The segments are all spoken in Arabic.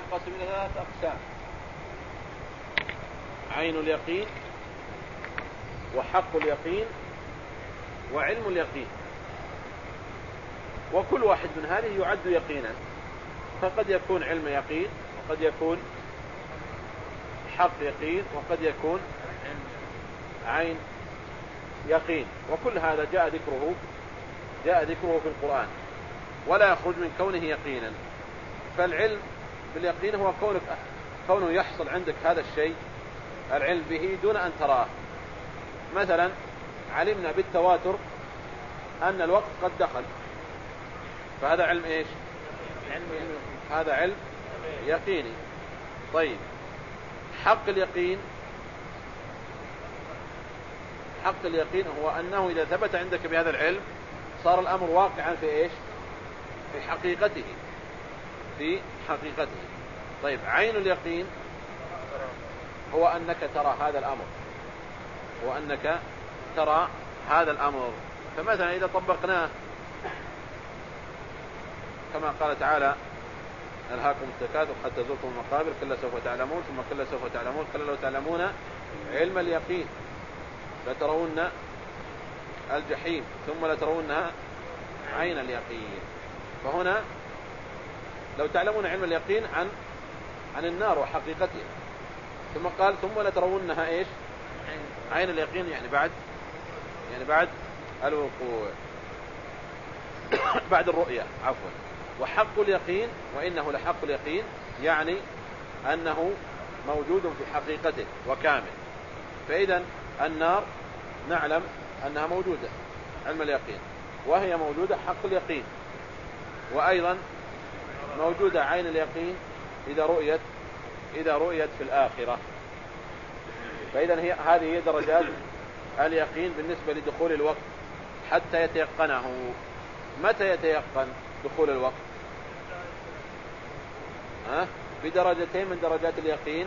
ينقسم إلى ثلاثة أقسام. عين اليقين وحق اليقين وعلم اليقين. وكل واحد من هذه يعد يقينا. فقد يكون علم يقين وقد يكون حق يقين وقد يكون عين يقين. وكل هذا جاء ذكره جاء ذكره في القرآن. ولا يخرج من كونه يقينا. فالعلم باليقين هو كونك كونه يحصل عندك هذا الشيء العلم به دون أن تراه. مثلا علمنا بالتواتر أن الوقت قد دخل. فهذا علم إيش؟ هذا علم يقيني. طيب. حق اليقين حق اليقين هو أنه إذا ثبت عندك بهذا العلم صار الأمر واقعا في إيش؟ في حقيقته. في حقيقته. طيب عين اليقين هو أنك ترى هذا الأمر. هو أنك ترى هذا الأمر. فمثلا إذا طبقناه كما قال تعالى ألهاكم التكاثر حتى زرتم المقابر كلا سوف تعلمون ثم كلا سوف تعلمون كلا لو تعلمون علم اليقين. لترون الجحيم ثم لترونها عين اليقين. فهنا لو تعلمون علم اليقين عن عن النار وحقيقتها ثم قال ثم لترونها إيش؟ عين اليقين يعني بعد يعني بعد الوقوع. بعد الرؤية عفوا. وحق اليقين وإنه لحق اليقين يعني أنه موجود في حقيقته وكامل. فإذا النار نعلم أنها موجودة علم اليقين. وهي موجودة حق اليقين. وأيضا موجودة عين اليقين إذا رؤيت إذا رؤيت في الآخرة. فإذا هي هذه هي درجات اليقين بالنسبة لدخول الوقت حتى يتيقنه. متى يتيقن دخول الوقت؟ ها؟ بدرجتين من درجات اليقين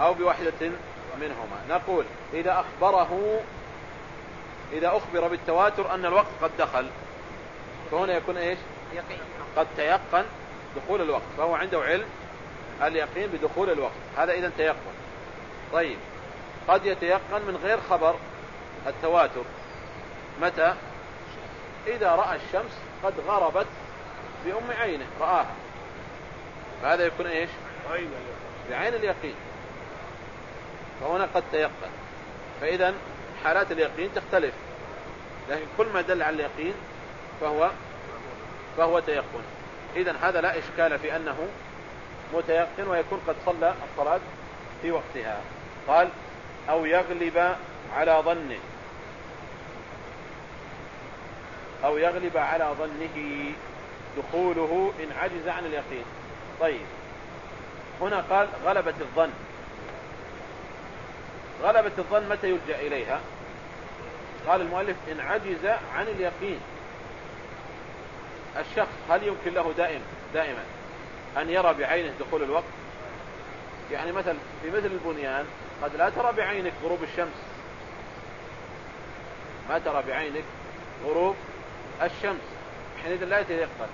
أو بواحدة منهما. نقول إذا أخبره إذا أخبر بالتواتر أن الوقت قد دخل. فهنا يكون إيش؟ يقين. قد تيقن دخول الوقت فهو عنده علم اليقين بدخول الوقت هذا إذا تيقن. طيب قد يتيقن من غير خبر التواتر. متى؟ إذا رأى الشمس قد غربت بأم عينه رآها. فهذا يكون إيش؟ بعين اليقين. فهنا قد تيقن. فإذا حالات اليقين تختلف لكن كل ما دل على اليقين فهو فهو تيقن. إذا هذا لا إشكال في أنه متيقن ويكون قد صلى الصلاة في وقتها. قال أو يغلب على ظنه. أو يغلب على ظنه دخوله إن عجز عن اليقين. طيب. هنا قال غلبة الظن. غلبة الظن متى يلجأ إليها؟ قال المؤلف إن عجز عن اليقين. الشخص هل يمكن له دائم دائما أن يرى بعينه دخول الوقت؟ يعني مثل في مثل البنيان قد لا ترى بعينك غروب الشمس. ما ترى بعينك غروب الشمس. حينئذ لا يتيقن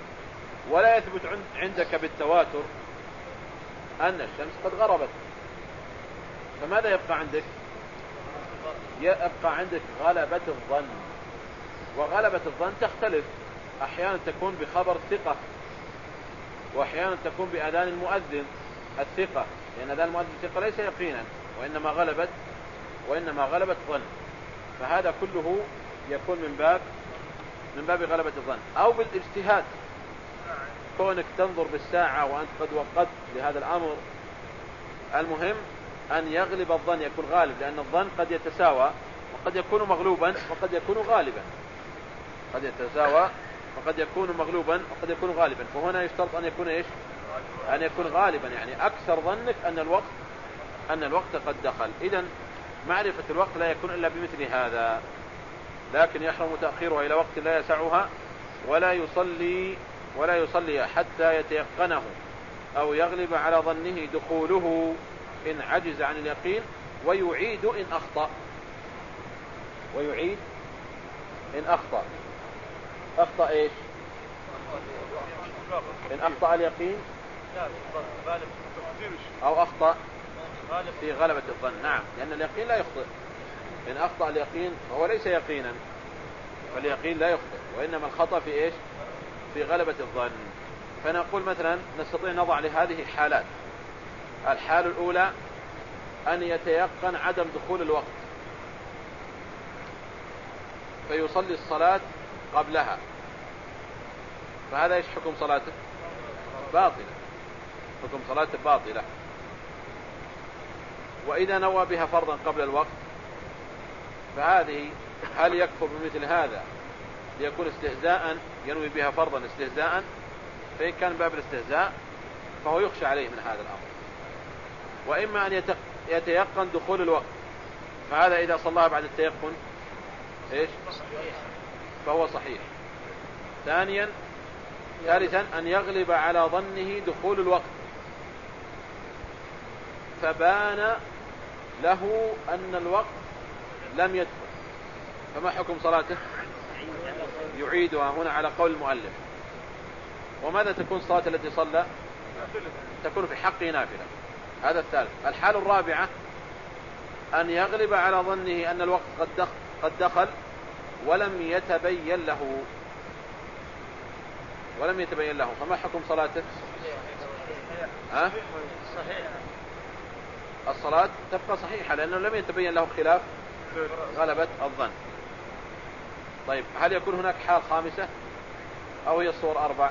ولا يثبت عندك بالتواتر أن الشمس قد غربت. فماذا يبقى عندك؟ يبقى عندك غلبة الظن وغلبة الظن تختلف. أحيانا تكون بخبر ثقة وأحيانا تكون بأذان المؤذن الثقة لأن أذان المؤذن الثقة ليس يقينا وإنما غلبت وإنما غلبت ظن. فهذا كله يكون من باب من باب غلبة الظن. أو بالاجتهاد. كونك تنظر بالساعة وأنت قد وقت لهذا الأمر. المهم أن يغلب الظن يكون غالب لأن الظن قد يتساوى وقد يكون مغلوبا وقد يكون غالبا. قد يتساوى وقد يكون مغلوبا وقد يكون غالبا. فهنا يشترط أن يكون إيش؟ أن يكون غالبا. يعني أكثر ظنك أن الوقت أن الوقت قد دخل. إذا معرفة الوقت لا يكون إلا بمثل هذا. لكن يحرم تأخيرها إلى وقت لا يسعها ولا يصلي ولا يصلي حتى يتيقنه أو يغلب على ظنه دخوله إن عجز عن اليقين ويعيد إن أخطأ. ويعيد إن أخطأ. أخطأ إيش؟ إن أخطأ اليقين؟ أو أخطأ في غلبة الظن. نعم لأن اليقين لا يخطئ. إن أخطأ اليقين فهو ليس يقينا. فاليقين لا يخطئ وإنما الخطأ في إيش؟ في غلبة الظن. فنقول مثلا نستطيع نضع لهذه حالات الحال الأولى أن يتيقن عدم دخول الوقت. فيصلي الصلاة قبلها. فهذا إيش حكم صلاته؟ باطلة حكم صلاته باطلة. وإذا نوى بها فرضا قبل الوقت فهذه هل يكفر بمثل هذا ليكون استهزاء ينوي بها فرضا استهزاء فإن كان باب الاستهزاء فهو يخشى عليه من هذا الأمر. وإما أن يتيقن دخول الوقت. فهذا إذا صلاها بعد التيقن إيش؟ فهو صحيح. ثانيا ثالثا أن يغلب على ظنه دخول الوقت. فبان له أن الوقت لم يدخل. فما حكم صلاته؟ يعيدها هنا على قول المؤلف. وماذا تكون الصلاة التي صلى؟ تكون في حقه نافلة. هذا الثالث. الحال الرابعة أن يغلب على ظنه أن الوقت قد دخل, قد دخل ولم يتبين له. ولم يتبين له. فما حكم صلاته؟ ها؟ صحيح الصلاة تبقى صحيحة لأنه لم يتبين له خلاف. غلبة الظن. طيب هل يكون هناك حال خامسة؟ أو هي الصور أربع؟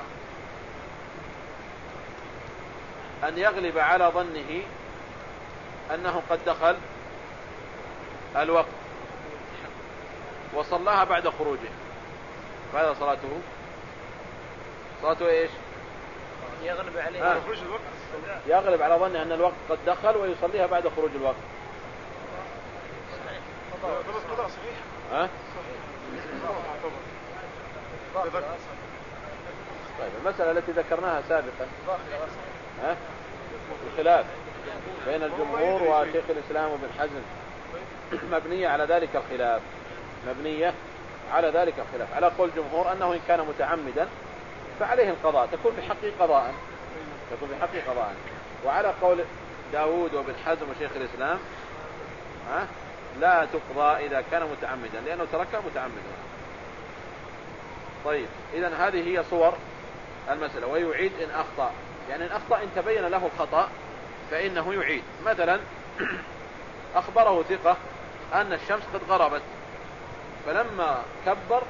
أن يغلب على ظنه أنه قد دخل الوقت. وصلاها بعد خروجه. فهذا صلاته؟ صلاته إيش؟ يغلب عليه. آه. خروج الوقت. يغلب على ظنه أن الوقت قد دخل ويصليها بعد خروج الوقت. صحيح قضاء صحيح. ها؟ طيب المسألة التي ذكرناها سابقا. ها؟ الخلاف بين الجمهور وشيخ الإسلام وابن حزم. مبنية على ذلك الخلاف. مبنية على ذلك الخلاف. على قول الجمهور أنه إن كان متعمدا فعليه القضاء. تكون بحقه قضاء. تكون بحقه قضاء. وعلى قول داود وابن حزم وشيخ الإسلام ها لا تقضى إذا كان متعمدا لأنه تركها متعمدا. طيب إذا هذه هي صور المسألة. ويعيد إن أخطأ. يعني إن أخطأ إن تبين له الخطأ فإنه يعيد. مثلا أخبره ثقة أن الشمس قد غربت. فلما كبر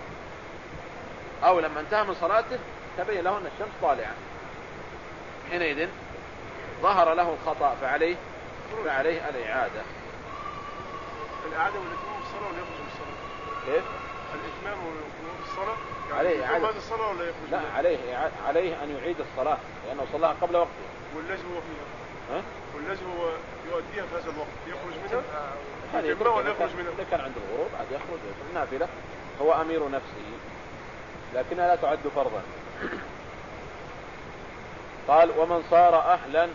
أو لما انتهى من صلاته تبين له أن الشمس طالعة. حينئذ ظهر له الخطأ فعليه فعليه الإعادة. الإعادة والإتمام الصلاة ولا يخرج من الصلاة؟ كيف؟ الإتمام في الصلاة؟ يعني عليه إعادة. بعد الصلاة ولا يخرج لا عليه عليه أن يعيد الصلاة لأنه صلاها قبل وقتها والذي هو فيها. ها؟ هو يؤديها في هذا الوقت يخرج منها؟ هذه يتم ولا يخرج منها؟ إذا كان عند الغروب عاد يخرج نافلة. هو أمير نفسه لكنها لا تعد فرضا. قال ومن صار أهلا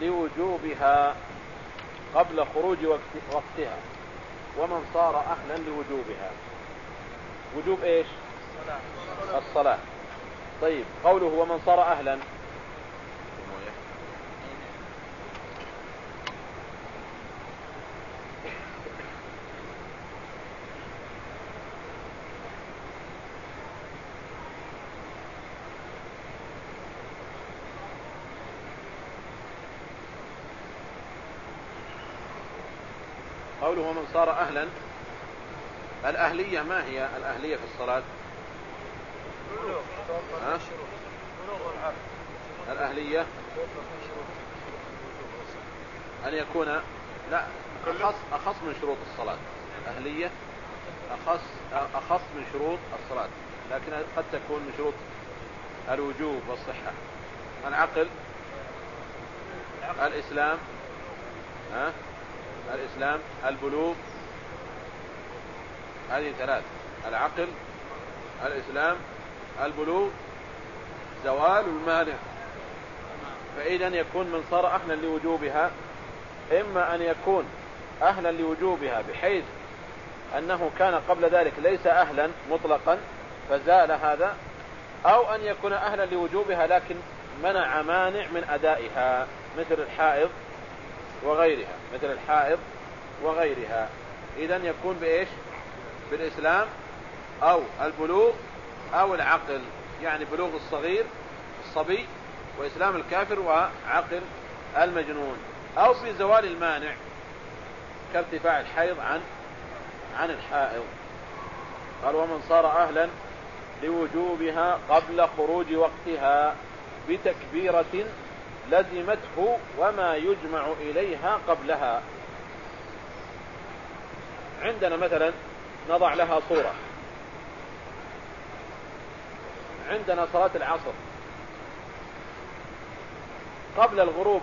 لوجوبها قبل خروج وقتها. ومن صار أهلا لوجوبها. وجوب إيش؟ الصلاة. طيب قوله ومن صار أهلا قوله ومن صار أهلا. الأهلية ما هي الأهلية في الصلاة؟ الأهلية؟ أن يكون لا أخص, أخص من شروط الصلاة. أهلية أخص, أخص من شروط الصلاة. لكن قد تكون من شروط الوجوب والصحة. العقل الإسلام ها؟ الإسلام البلوغ هذه ثلاث العقل الإسلام البلوغ زوال المانع فإذا يكون من صار أهلا لوجوبها إما أن يكون أهلا لوجوبها بحيث أنه كان قبل ذلك ليس أهلا مطلقا فزال هذا أو أن يكون أهلا لوجوبها لكن منع مانع من أدائها مثل الحائض. وغيرها مثل الحائض وغيرها. إذا يكون بإيش؟ بالإسلام أو البلوغ أو العقل يعني بلوغ الصغير الصبي وإسلام الكافر وعقل المجنون. أو بزوال المانع كارتفاع الحيض عن عن الحائض. قال ومن صار أهلا لوجوبها قبل خروج وقتها بتكبيرة لزمته وما يجمع إليها قبلها. عندنا مثلا نضع لها صورة. عندنا صلاة العصر. قبل الغروب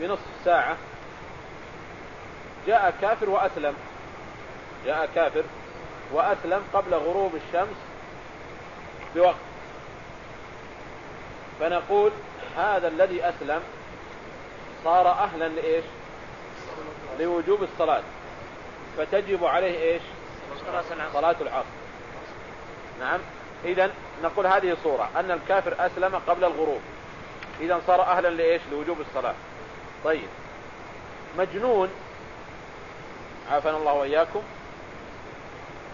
بنصف ساعة جاء كافر وأسلم. جاء كافر وأسلم قبل غروب الشمس بوقت. فنقول هذا الذي أسلم صار أهلا لإيش؟ لوجوب الصلاة. فتجب عليه إيش؟ صلاة العصر. نعم. إذا نقول هذه صورة أن الكافر أسلم قبل الغروب. إذا صار أهلا لإيش؟ لوجوب الصلاة. طيب. مجنون عافنا الله وإياكم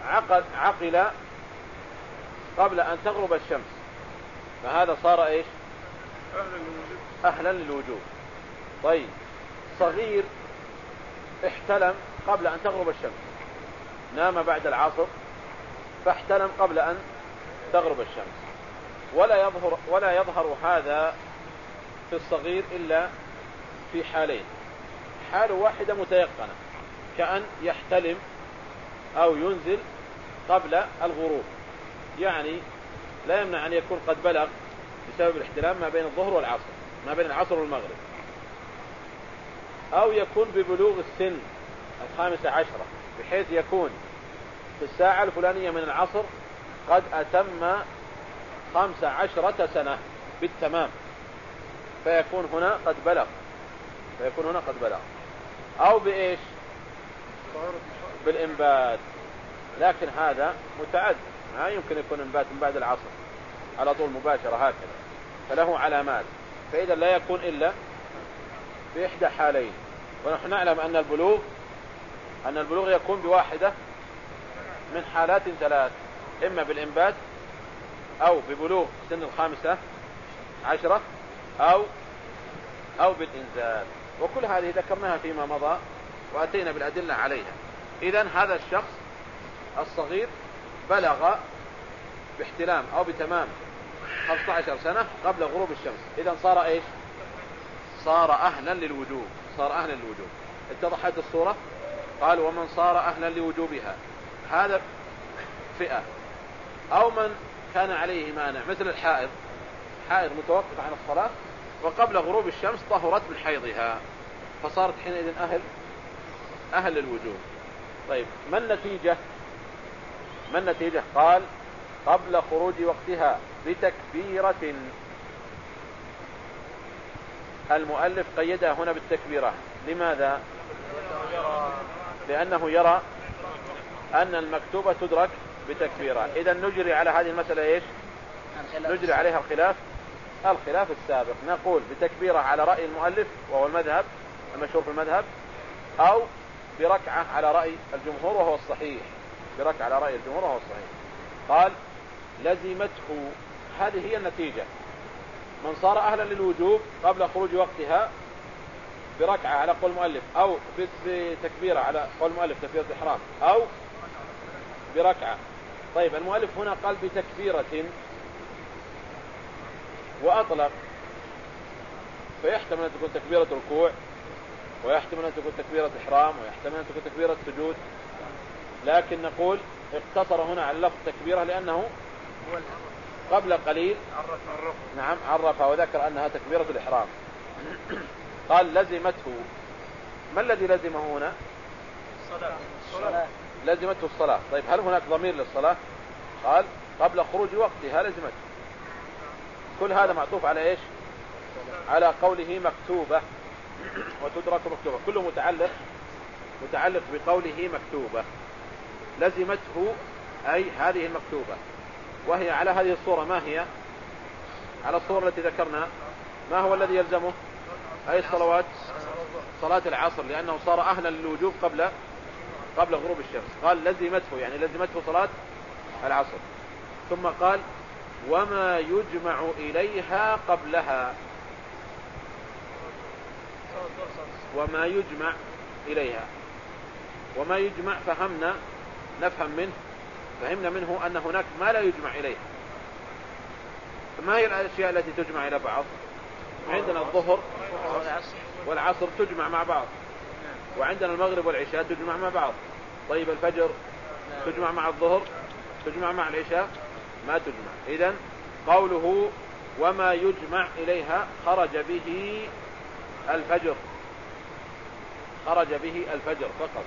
عقل, عقل قبل أن تغرب الشمس. فهذا صار إيش؟ أهلا للوجوب طيب. صغير احتلم قبل أن تغرب الشمس. نام بعد العصر فاحتلم قبل أن تغرب الشمس. ولا يظهر ولا يظهر هذا في الصغير إلا في حالين. حال واحدة متيقنة كأن يحتلم أو ينزل قبل الغروب. يعني لا يمنع أن يكون قد بلغ بسبب الاحتلام ما بين الظهر والعصر ما بين العصر والمغرب. أو يكون ببلوغ السن الخامسة عشرة بحيث يكون في الساعة الفلانية من العصر قد أتم خمس عشرة سنة بالتمام. فيكون هنا قد بلغ فيكون هنا قد بلغ. أو بإيش؟ بالإنبات. لكن هذا متعد ما يمكن يكون إنبات من بعد العصر. على طول مباشرة هكذا. فله علامات. فإذا لا يكون إلا بإحدى حالين. ونحن نعلم أن البلوغ أن البلوغ يكون بواحدة من حالات ثلاث. إما بالإنبات أو ببلوغ سن الخامسة عشرة أو أو بالإنزال. وكل هذه ذكرناها فيما مضى وأتينا بالأدلة عليها. إذا هذا الشخص الصغير بلغ باحتلام أو بتمام 15 سنة قبل غروب الشمس. إذا صار إيش؟ صار أهلا للوجوب. صار أهلا للوجوب. اتضحت الصورة؟ قال ومن صار أهلا لوجوبها. هذا فئة. أو من كان عليه مانع مثل الحائض. حائض متوقف عن الصلاة وقبل غروب الشمس طهرت من حيضها. فصارت حينئذ أهل أهل للوجوب. طيب ما النتيجة؟ ما النتيجة؟ قال قبل خروج وقتها بتكبيرة. المؤلف قيدها هنا بالتكبيرة. لماذا؟ لأنه يرى أن المكتوبة تدرك بتكبيرة. إذا نجري على هذه المسألة إيش؟ نجري عليها الخلاف. الخلاف السابق. نقول بتكبيرة على رأي المؤلف وهو المذهب المشهور في المذهب أو بركعة على رأي الجمهور وهو الصحيح. بركعة على رأي الجمهور وهو الصحيح. قال لزمته. هذه هي النتيجة. من صار أهلا للوجوب قبل خروج وقتها بركعة على قول المؤلف أو بتكبيرة على قول المؤلف تكبيرة الإحرام أو بركعة. طيب المؤلف هنا قال بتكبيرة وأطلق. فيحتمل أن تكون تكبيرة ركوع ويحتمل أن تكون تكبيرة إحرام ويحتمل أن تكون تكبيرة سجود. لكن نقول اقتصر هنا على لفظ تكبيرة لأنه قبل قليل. نعم عرفها وذكر أنها تكبيرة الإحرام. قال لزمته ما الذي لزمه هنا؟ الصلاة. لزمته الصلاة. طيب هل هناك ضمير للصلاة؟ قال قبل خروج وقتها لزمته. كل هذا معطوف على إيش؟ على قوله مكتوبة وتدرك مكتوبة. كله متعلق متعلق بقوله مكتوبة. لزمته أي هذه المكتوبة. وهي على هذه الصورة ما هي؟ على الصور التي ذكرنا. ما هو الذي يلزمه؟ أي الصلوات؟ صلاة العصر لأنه صار أهلا للوجوب قبل قبل غروب الشمس. قال لزمته يعني لزمته صلاة العصر. ثم قال وما يجمع إليها قبلها. وما يجمع إليها. وما يجمع فهمنا نفهم منه فهمنا منه أن هناك ما لا يجمع إليها ما هي الأشياء التي تجمع إلى بعض؟ عندنا الظهر والعصر تجمع مع بعض. وعندنا المغرب والعشاء تجمع مع بعض. طيب الفجر تجمع مع الظهر تجمع مع العشاء؟ ما تجمع. إذا قوله وما يجمع إليها خرج به الفجر. خرج به الفجر فقط.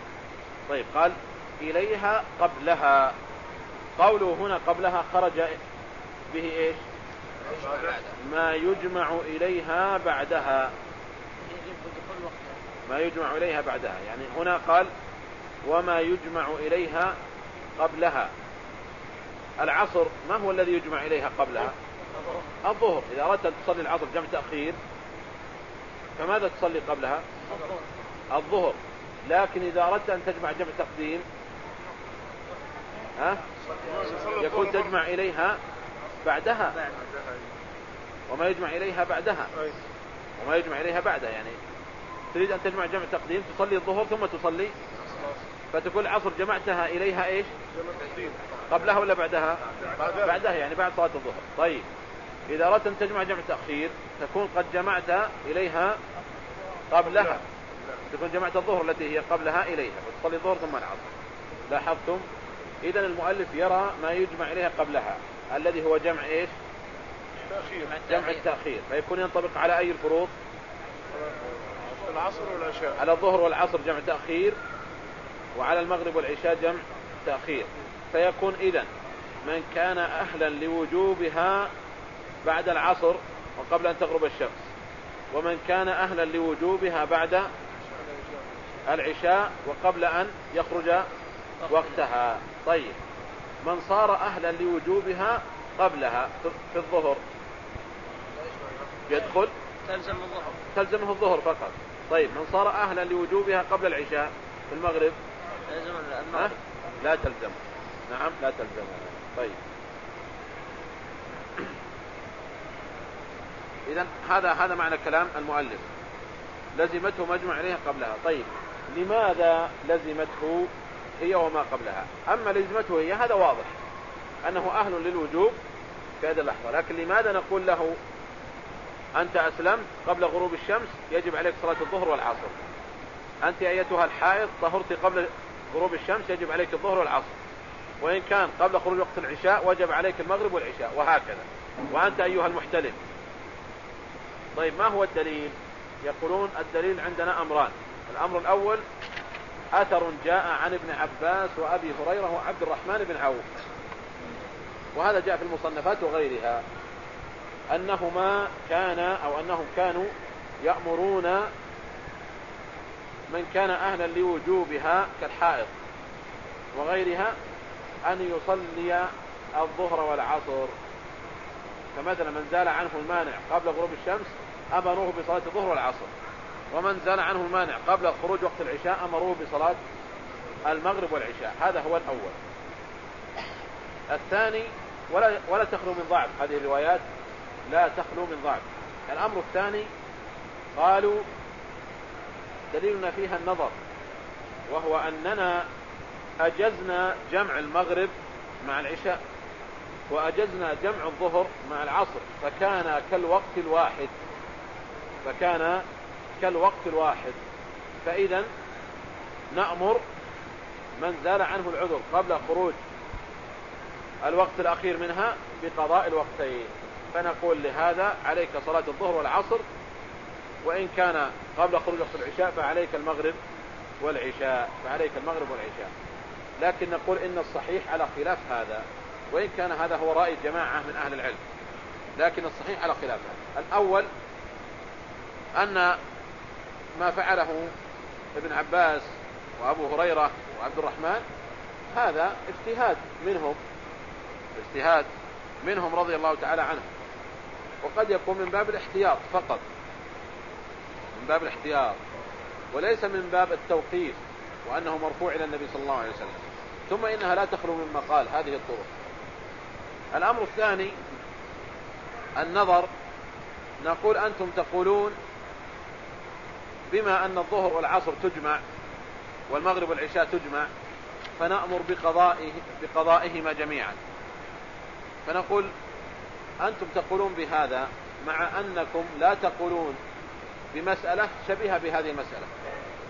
طيب قال إليها قبلها. قوله هنا قبلها خرج به إيش؟ ما يجمع إليها بعدها. ما يجمع إليها بعدها. يعني هنا قال وما يجمع إليها قبلها. العصر ما هو الذي يجمع إليها قبلها؟ الظهر. إذا أردت أن تصلي العصر جمع تأخير فماذا تصلي قبلها؟ الظهر. لكن إذا أردت أن تجمع جمع تقديم ها؟ يكون تجمع إليها بعدها. وما يجمع إليها بعدها. وما يجمع إليها بعدها يعني تريد أن تجمع جمع تقديم تصلي الظهر ثم تصلي. فتكون العصر جمعتها إليها إيش؟ قبلها ولا بعدها؟ بعدها يعني بعد صلاة الظهر. طيب. إذا أردت أن تجمع جمع تأخير تكون قد جمعت إليها قبلها. تكون جمعت الظهر التي هي قبلها إليها. فتصلي الظهر ثم العصر. لاحظتم؟ إذا المؤلف يرى ما يجمع إليها قبلها. الذي هو جمع إيش؟ تأخير جمع التأخير. فيكون ينطبق على أي الفروض؟ العصر والعشاء. على الظهر والعصر جمع تأخير وعلى المغرب والعشاء جمع تأخير. فيكون إذا من كان أهلا لوجوبها بعد العصر وقبل أن تغرب الشمس ومن كان أهلا لوجوبها بعد العشاء وقبل أن يخرج وقتها. طيب. من صار أهلا لوجوبها قبلها في الظهر. يدخل. تلزم الظهر. تلزمه الظهر فقط. طيب من صار أهلا لوجوبها قبل العشاء في المغرب؟ تلزم؟ المغرب. لا تلزم نعم لا تلزم طيب. إذا هذا هذا معنى كلام المؤلف. لزمته مجمع عليها قبلها. طيب. لماذا لزمته هي وما قبلها. أما لزمته هي هذا واضح. أنه أهل للوجوب في هذه اللحظة. لكن لماذا نقول له أنت أسلمت قبل غروب الشمس؟ يجب عليك صلاة الظهر والعصر. أنت أيتها الحائض طهرت قبل غروب الشمس يجب عليك الظهر والعصر. وإن كان قبل خروج وقت العشاء وجب عليك المغرب والعشاء وهكذا. وأنت أيها المحتلم. طيب ما هو الدليل؟ يقولون الدليل عندنا أمران. الأمر الأول أثر جاء عن ابن عباس وأبي هريرة وعبد الرحمن بن عوف. وهذا جاء في المصنفات وغيرها. أنهما كان أو أنهم كانوا يأمرون من كان أهلا لوجوبها كالحائض وغيرها أن يصلي الظهر والعصر. فمثلا من زال عنه المانع قبل غروب الشمس أمروه بصلاة الظهر والعصر. ومن زال عنه المانع قبل خروج وقت العشاء أمروه بصلاة المغرب والعشاء. هذا هو الأول. الثاني ولا, ولا تخلو من ضعف. هذه الروايات لا تخلو من ضعف. الأمر الثاني قالوا دليلنا فيها النظر وهو أننا أجزنا جمع المغرب مع العشاء وأجزنا جمع الظهر مع العصر فكان كالوقت الواحد فكان كالوقت الواحد. فإذا نأمر من زال عنه العذر قبل خروج الوقت الأخير منها بقضاء الوقتين. فنقول لهذا عليك صلاة الظهر والعصر وإن كان قبل خروج وقت العشاء فعليك المغرب والعشاء فعليك المغرب والعشاء. لكن نقول إن الصحيح على خلاف هذا وإن كان هذا هو رأي جماعة من أهل العلم لكن الصحيح على خلاف هذا. الأول أن ما فعله ابن عباس وأبو هريرة وعبد الرحمن هذا اجتهاد منهم اجتهاد منهم رضي الله تعالى عنهم. وقد يكون من باب الاحتياط فقط من باب الاحتياط وليس من باب التوقيف وأنه مرفوع إلى النبي صلى الله عليه وسلم. ثم إنها لا تخلو من مقال هذه الطرق. الأمر الثاني النظر نقول أنتم تقولون بما أن الظهر والعصر تجمع والمغرب والعشاء تجمع فنأمر بقضائه بقضائهما جميعا. فنقول أنتم تقولون بهذا مع أنكم لا تقولون بمسألة شبيهة بهذه المسألة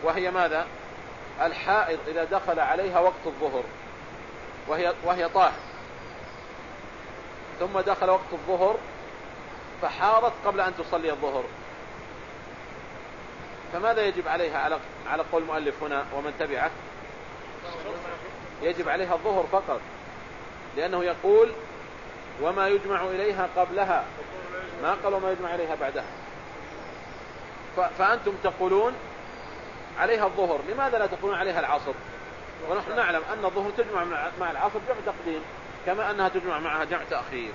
وهي ماذا؟ الحائض إذا دخل عليها وقت الظهر وهي, وهي طاهر. ثم دخل وقت الظهر فحاضت قبل أن تصلي الظهر. فماذا يجب عليها على على قول المؤلف هنا ومن تبعه؟ يجب عليها الظهر فقط لأنه يقول وما يجمع إليها قبلها ما قال وما يجمع إليها بعدها. فأنتم تقولون عليها الظهر لماذا لا تقولون عليها العصر؟ ونحن نعلم أن الظهر تجمع مع العصر جمع تقديم كما أنها تجمع معها جمع تأخير.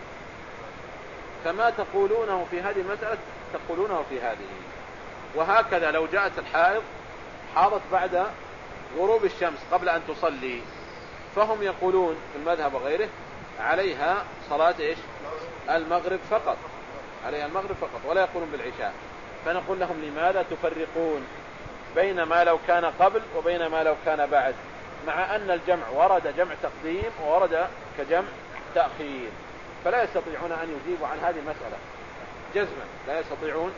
فما تقولونه في هذه المسألة تقولونه في هذه. وهكذا لو جاءت الحائض حاضت بعد غروب الشمس قبل أن تصلي فهم يقولون في المذهب وغيره عليها صلاة إيش؟ المغرب فقط. عليها المغرب فقط ولا يقولون بالعشاء. فنقول لهم لماذا تفرقون بين ما لو كان قبل وبين ما لو كان بعد؟ مع أن الجمع ورد جمع تقديم وورد كجمع تأخير. فلا يستطيعون أن يجيبوا عن هذه المسألة. جزما لا يستطيعون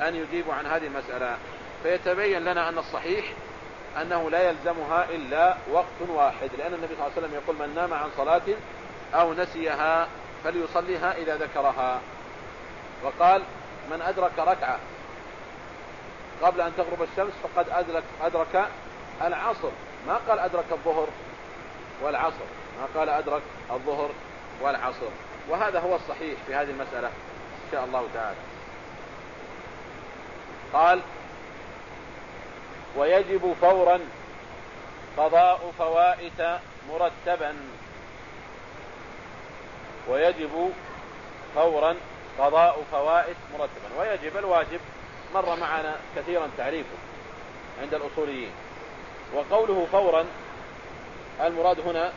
أن يجيبوا عن هذه المسألة. فيتبين لنا أن الصحيح أنه لا يلزمها إلا وقت واحد لأن النبي صلى الله عليه وسلم يقول من نام عن صلاة أو نسيها فليصليها إذا ذكرها. وقال من أدرك ركعة قبل أن تغرب الشمس فقد أدرك, أدرك العصر. ما قال أدرك الظهر والعصر ما قال أدرك الظهر والعصر. وهذا هو الصحيح في هذه المسألة إن شاء الله تعالى. قال ويجب فورا قضاء فوائت مرتبا. ويجب فورا قضاء فوائت مرتبا. ويجب الواجب مر معنا كثيرا تعريفه عند الأصوليين. وقوله فورا المراد هنا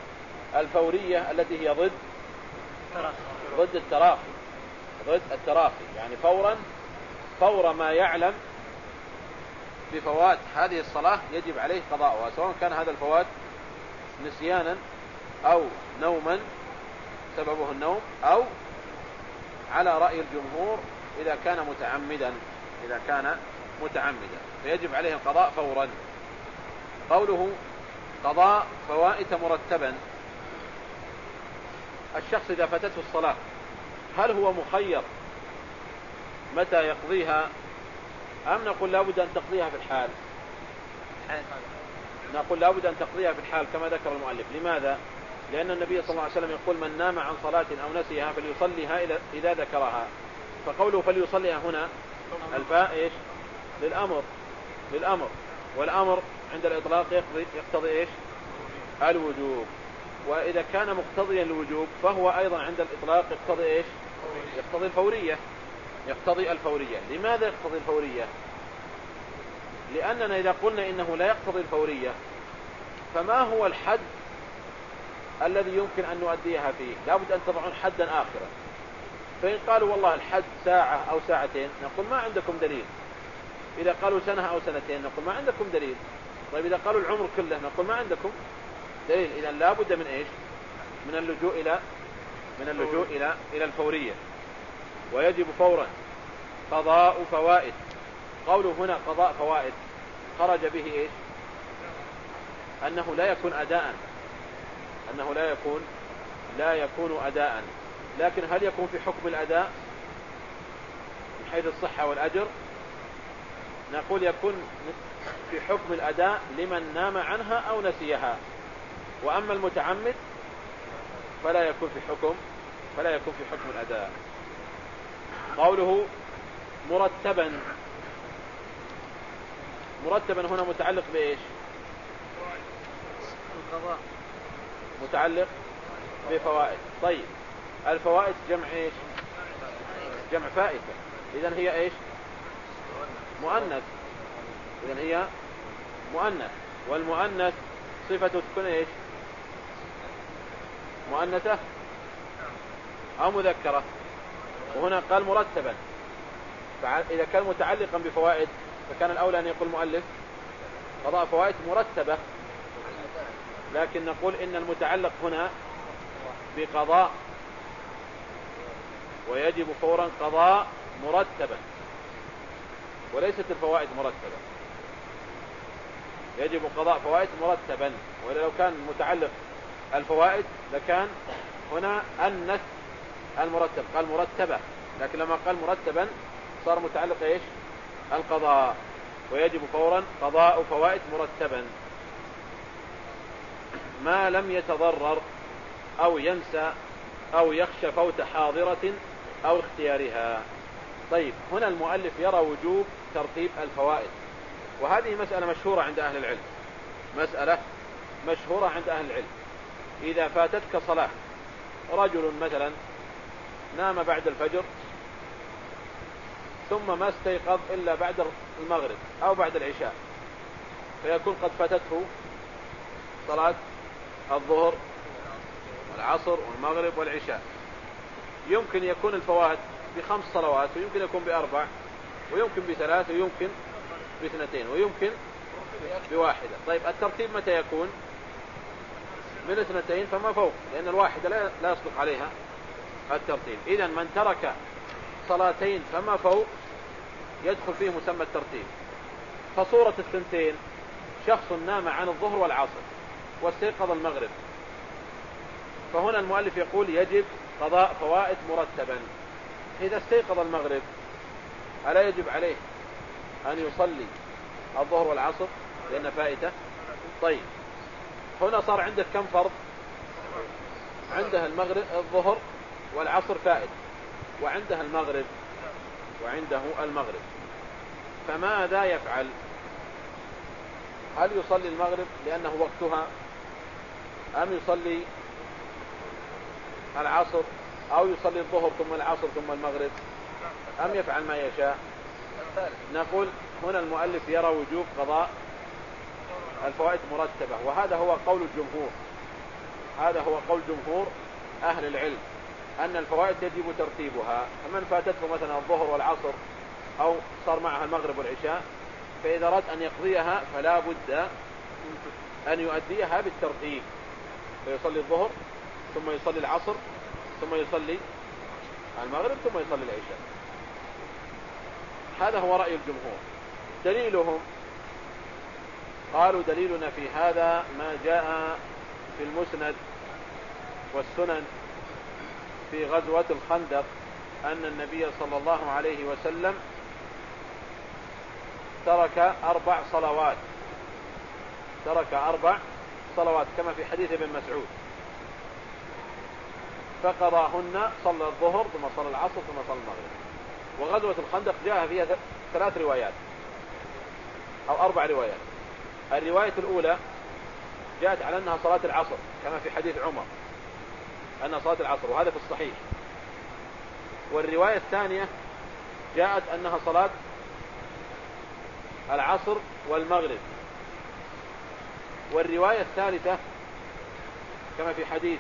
الفورية التي هي ضد ضد التراخي. ضد التراخي يعني فورا فور ما يعلم بفوات هذه الصلاة يجب عليه قضاؤها سواء كان هذا الفوات نسيانا أو نوما سببه النوم أو على رأي الجمهور إذا كان متعمدا إذا كان متعمدا. فيجب عليه القضاء فورا. قوله قضاء فوائت مرتبا. الشخص إذا فاتته الصلاة هل هو مخير متى يقضيها؟ أم نقول لابد أن تقضيها في الحال؟ نقول لابد أن تقضيها في الحال كما ذكر المؤلف. لماذا؟ لأن النبي صلى الله عليه وسلم يقول من نام عن صلاة أو نسيها فليصليها إذا ذكرها. فقوله فليصليها هنا الفاء إيش؟ للأمر. للأمر. والأمر عند الإطلاق يقضي, يقتضي إيش؟ الوجوب. وإذا كان مقتضيا للوجوب فهو أيضا عند الإطلاق يقتضي إيش؟ يقتضي الفورية. يقتضي الفورية. لماذا يقتضي الفورية؟ لأننا إذا قلنا إنه لا يقتضي الفورية فما هو الحد الذي يمكن أن نؤديها فيه؟ لابد أن تضعون حدا آخرا فإن قالوا والله الحد ساعة أو ساعتين نقول ما عندكم دليل. إذا قالوا سنة أو سنتين نقول ما عندكم دليل. طيب إذا قالوا العمر كله نقول ما عندكم دليل. إذا لابد من إيش؟ من اللجوء إلى من اللجوء إلى إلى الفورية. ويجب فورا. قضاء فوائد. قوله هنا قضاء فوائد. خرج به إيش؟ أنه لا يكون أداء. أنه لا يكون لا يكون أداء. لكن هل يكون في حكم الأداء؟ من حيث الصحة والأجر. نقول يكون في حكم الأداء لمن نام عنها أو نسيها. وأما المتعمد فلا يكون في حكم فلا يكون في حكم الأداء. قوله مرتبا. مرتبا هنا متعلق بإيش؟ القضاء. متعلق بفوائد. طيب الفوائد جمع إيش؟ جمع فائتة إذا هي إيش؟ مؤنث. إذا هي مؤنث. والمؤنث صفته تكون إيش؟ مؤنثة أو مذكرة. وهنا قال مرتبا. فإذا كان متعلقا بفوائد فكان الأولى أن يقول المؤلف قضاء فوائد مرتبة. لكن نقول إن المتعلق هنا بقضاء ويجب فورا قضاء مرتبا. وليست الفوائد مرتبة. يجب قضاء فوائد مرتبا. وإلا لو كان متعلق الفوائد لكان هنا النس المرتب قال مرتبة. لكن لما قال مرتبا صار متعلق إيش؟ القضاء. ويجب فورا قضاء فوائد مرتبا. ما لم يتضرر أو ينسى أو يخشى فوت حاضرة أو اختيارها. طيب هنا المؤلف يرى وجوب ترتيب الفوائد. وهذه مسألة مشهورة عند أهل العلم. مسألة مشهورة عند أهل العلم. إذا فاتتك صلاة رجل مثلا نام بعد الفجر ثم ما استيقظ إلا بعد المغرب أو بعد العشاء. فيكون قد فاتته صلاة الظهر والعصر والمغرب والعشاء. يمكن يكون الفوات بخمس صلوات ويمكن يكون بأربع ويمكن بثلاث ويمكن باثنتين ويمكن بواحدة. طيب الترتيب متى يكون؟ من اثنتين فما فوق لأن الواحدة لا يصدق عليها. الترتيب. إذا من ترك صلاتين فما فوق يدخل فيه مسمى الترتيب. فصورة الثنتين شخص نام عن الظهر والعصر واستيقظ المغرب. فهنا المؤلف يقول يجب قضاء فوائد مرتبا. إذا استيقظ المغرب ألا يجب عليه أن يصلي الظهر والعصر لأن فائدة؟ طيب. هنا صار عندك كم فرض؟ عندها المغرب الظهر والعصر فائد. وعندها المغرب وعنده المغرب. فماذا يفعل؟ هل يصلي المغرب لأنه وقتها أم يصلي العصر أو يصلي الظهر ثم العصر ثم المغرب؟ أم يفعل ما يشاء؟ نقول هنا المؤلف يرى وجوب قضاء الفوائد مرتبة وهذا هو قول الجمهور. هذا هو قول جمهور أهل العلم. أن الفوائد يجب ترتيبها. فمن فاتته مثلا الظهر والعصر أو صار معها المغرب والعشاء فإذا أراد أن يقضيها فلا بد أن يؤديها بالترتيب. فيصلي الظهر ثم يصلي العصر ثم يصلي المغرب ثم يصلي العشاء. هذا هو رأي الجمهور. دليلهم قالوا دليلنا في هذا ما جاء في المسند والسنن. في غزوة الخندق أن النبي صلى الله عليه وسلم ترك أربع صلوات. ترك أربع صلوات كما في حديث ابن مسعود. فقضاهن صلى الظهر ثم صلى العصر ثم صلى المغرب. وغزوة الخندق جاء فيها ثلاث روايات أو أربع روايات. الرواية الأولى جاءت على أنها صلاة العصر كما في حديث عمر. أنها صلاة العصر وهذا في الصحيح. والرواية الثانية جاءت أنها صلاة العصر والمغرب. والرواية الثالثة كما في حديث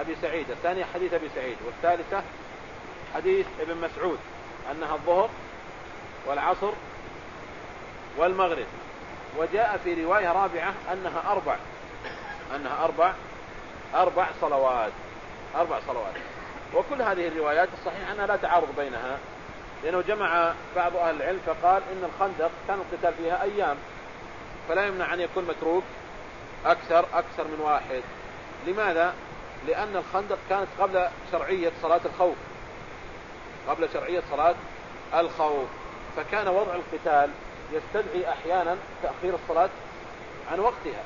أبي سعيد الثانية حديث أبي سعيد والثالثة حديث ابن مسعود أنها الظهر والعصر والمغرب. وجاء في رواية رابعة أنها أربع أنها أربع أربع صلوات. أربع صلوات. وكل هذه الروايات الصحيح أنها لا تعارض بينها لأنه جمع بعض أهل العلم فقال إن الخندق كان القتال فيها أيام فلا يمنع أن يكون متروك أكثر أكثر من واحد. لماذا؟ لأن الخندق كانت قبل شرعية صلاة الخوف. قبل شرعية صلاة الخوف. فكان وضع القتال يستدعي أحيانا تأخير الصلاة عن وقتها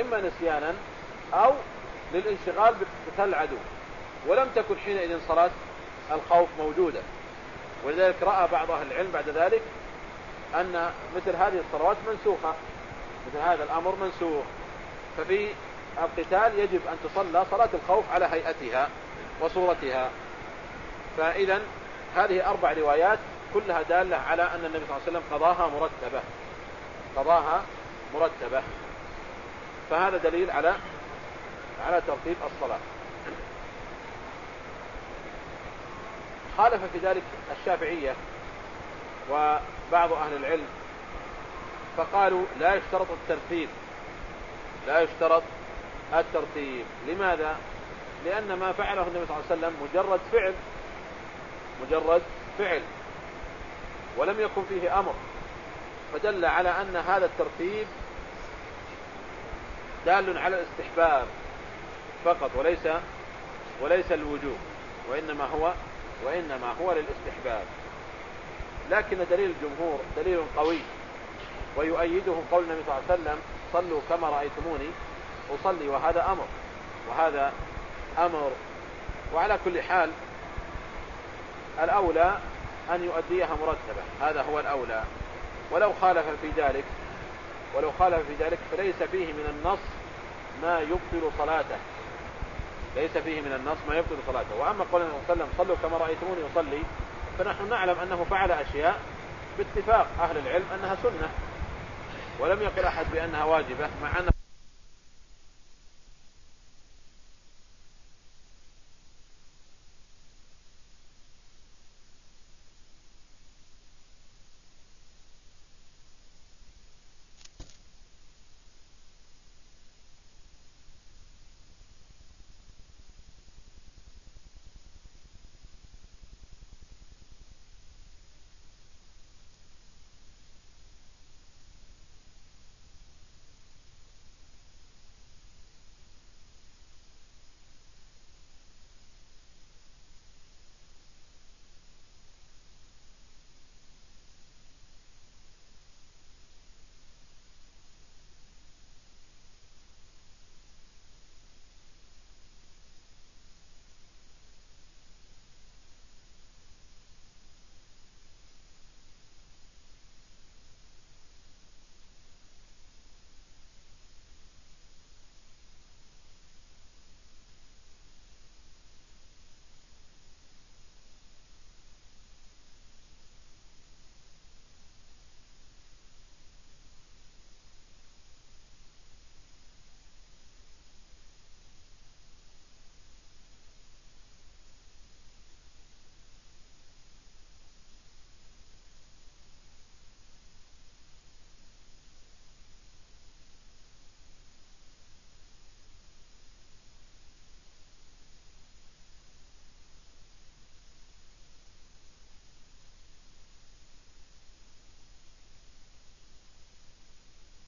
إما نسيانا أو للانشغال بقتال العدو. ولم تكن حينئذ صلاة الخوف موجودة. ولذلك رأى بعض أهل العلم بعد ذلك أن مثل هذه الصلوات منسوخة. مثل هذا الأمر منسوخ. ففي القتال يجب أن تصلى صلاة الخوف على هيئتها وصورتها. فإذا هذه أربع روايات كلها دالة على أن النبي صلى الله عليه وسلم قضاها مرتبة. قضاها مرتبة. فهذا دليل على على ترتيب الصلاة. خالف في ذلك الشافعية وبعض أهل العلم فقالوا لا يشترط الترتيب لا يشترط الترتيب. لماذا؟ لأن ما فعله النبي صلى الله عليه وسلم مجرد فعل مجرد فعل ولم يكن فيه أمر. فدل على أن هذا الترتيب دال على الاستحباب. فقط وليس وليس الوجوب وإنما هو وإنما هو للاستحباب. لكن دليل الجمهور دليل قوي ويؤيده قول النبي صلى الله عليه وسلم صلوا كما رأيتموني أصلي وهذا أمر وهذا أمر. وعلى كل حال الأولى أن يؤديها مرتبة هذا هو الأولى. ولو خالف في ذلك ولو خالف في ذلك فليس فيه من النص ما يبطل صلاته. ليس فيه من النص ما يبطل صلاته. وأما قول النبي صلى الله عليه وسلم صلوا كما رأيتموني أصلي فنحن نعلم أنه فعل أشياء باتفاق أهل العلم أنها سنة ولم يقل أحد بأنها واجبة مع أن